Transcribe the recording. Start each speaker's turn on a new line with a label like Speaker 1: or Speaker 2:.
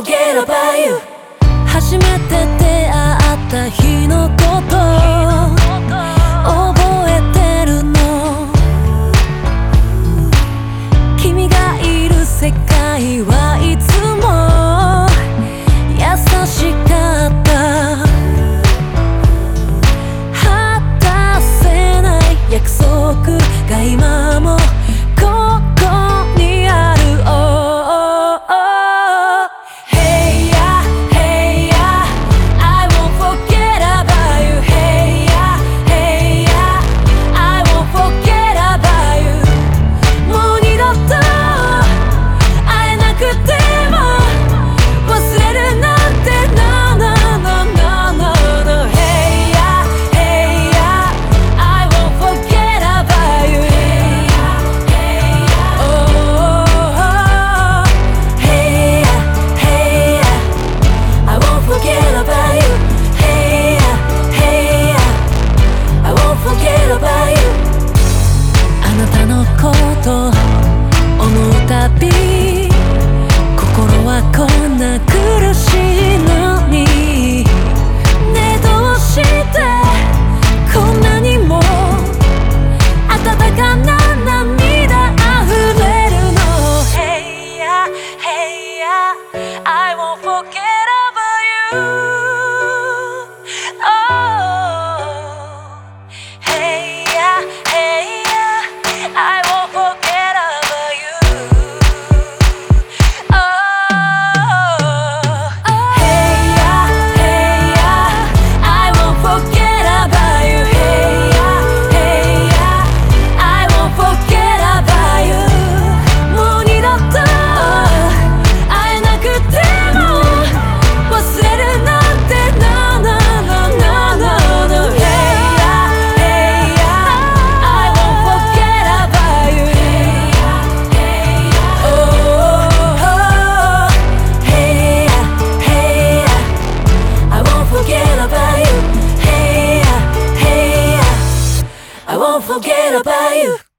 Speaker 1: forget about you 初めて出会った日のこと。覚えてるの。君がいる世界はいつも優しかった。果たせない約束が今 I forget about you.